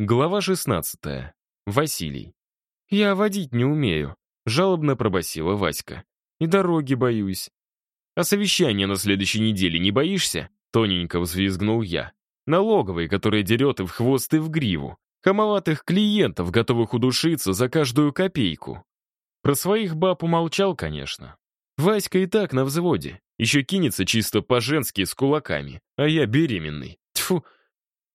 Глава 16. Василий. «Я водить не умею», — жалобно пробасила Васька. «И дороги боюсь». «А совещание на следующей неделе не боишься?» — тоненько взвизгнул я. «Налоговый, который дерет и в хвост, и в гриву. Хамоватых клиентов, готовых удушиться за каждую копейку». Про своих баб умолчал, конечно. Васька и так на взводе. Еще кинется чисто по-женски с кулаками. А я беременный. Тьфу.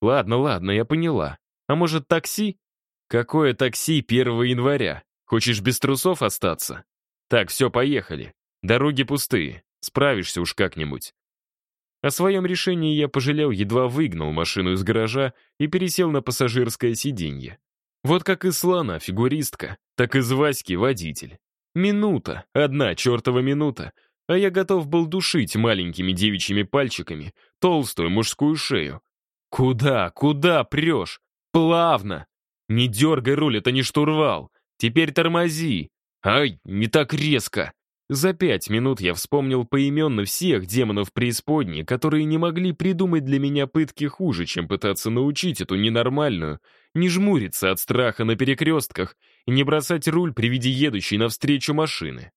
Ладно, ладно, я поняла. А может, такси? Какое такси 1 января? Хочешь без трусов остаться? Так, все, поехали. Дороги пустые. Справишься уж как-нибудь. О своем решении я пожалел, едва выгнал машину из гаража и пересел на пассажирское сиденье. Вот как и слона, фигуристка, так и из Васьки водитель. Минута, одна чертова минута, а я готов был душить маленькими девичьими пальчиками толстую мужскую шею. Куда, куда прешь? Плавно. Не дергай руль, это не штурвал. Теперь тормози. Ай, не так резко. За пять минут я вспомнил поименно всех демонов преисподней, которые не могли придумать для меня пытки хуже, чем пытаться научить эту ненормальную, не жмуриться от страха на перекрестках и не бросать руль при виде едущей навстречу машины.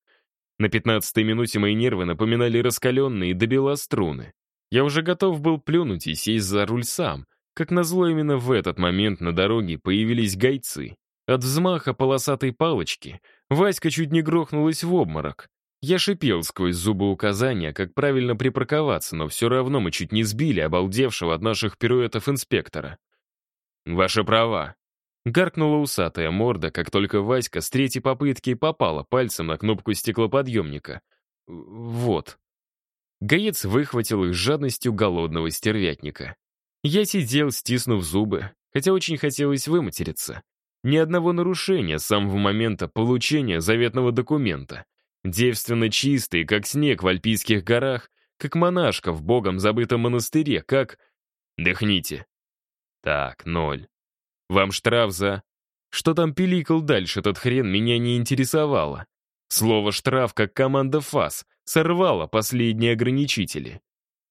На пятнадцатой минуте мои нервы напоминали раскаленные до струны. Я уже готов был плюнуть и сесть за руль сам, как назло, именно в этот момент на дороге появились гайцы. От взмаха полосатой палочки Васька чуть не грохнулась в обморок. Я шипел сквозь зубы указания, как правильно припарковаться, но все равно мы чуть не сбили обалдевшего от наших пируэтов инспектора. «Ваши права», — гаркнула усатая морда, как только Васька с третьей попытки попала пальцем на кнопку стеклоподъемника. «Вот». Гаец выхватил их с жадностью голодного стервятника. Я сидел, стиснув зубы, хотя очень хотелось выматериться. Ни одного нарушения с самого момента получения заветного документа. Девственно чистый, как снег в альпийских горах, как монашка в богом забытом монастыре, как... Дыхните. Так, ноль. Вам штраф за... Что там пиликал дальше, этот хрен меня не интересовало. Слово «штраф», как команда ФАС, сорвало последние ограничители.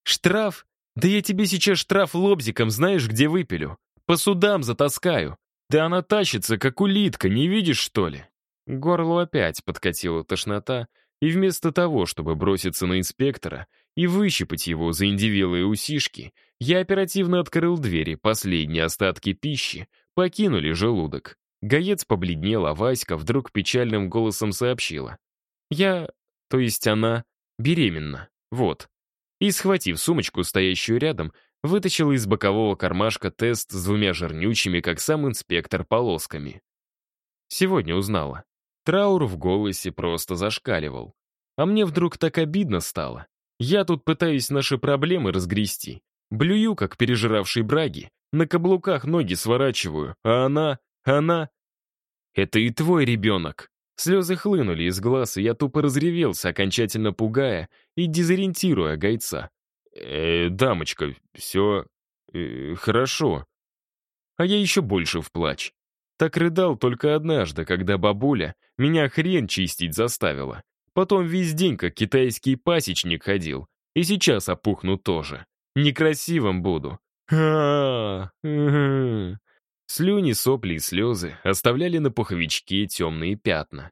Штраф да я тебе сейчас штраф лобзиком знаешь, где выпилю. По судам затаскаю. Да она тащится, как улитка, не видишь, что ли?» Горло опять подкатила тошнота, и вместо того, чтобы броситься на инспектора и выщипать его за индивилые усишки, я оперативно открыл двери, последние остатки пищи покинули желудок. Гаец побледнел, а Васька вдруг печальным голосом сообщила. «Я, то есть она, беременна, вот» и, схватив сумочку, стоящую рядом, вытащила из бокового кармашка тест с двумя жирнючими, как сам инспектор, полосками. Сегодня узнала. Траур в голосе просто зашкаливал. А мне вдруг так обидно стало. Я тут пытаюсь наши проблемы разгрести. Блюю, как пережиравший браги, на каблуках ноги сворачиваю, а она, она... Это и твой ребенок. Слезы хлынули из глаз, и я тупо разревелся, окончательно пугая и дезориентируя гайца. «Э, дамочка, все... Э, хорошо». А я еще больше вплачь. Так рыдал только однажды, когда бабуля меня хрен чистить заставила. Потом весь день, как китайский пасечник ходил. И сейчас опухну тоже. Некрасивым буду. -а -а Слюни, сопли и слезы оставляли на пуховичке темные пятна.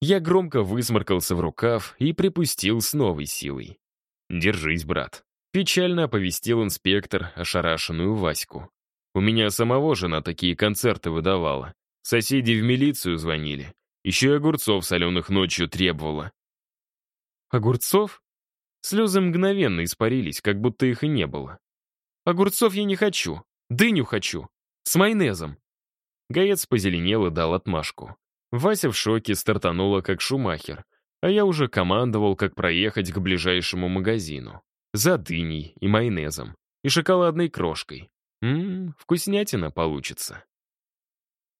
Я громко высморкался в рукав и припустил с новой силой. «Держись, брат», — печально оповестил инспектор ошарашенную Ваську. «У меня самого жена такие концерты выдавала. Соседи в милицию звонили. Еще и огурцов соленых ночью требовала». «Огурцов?» Слезы мгновенно испарились, как будто их и не было. «Огурцов я не хочу. Дыню хочу. С майонезом!» Гаец позеленел и дал отмашку. Вася в шоке стартанула как шумахер, а я уже командовал, как проехать к ближайшему магазину. За дыней и майонезом, и шоколадной крошкой. Ммм, вкуснятина получится.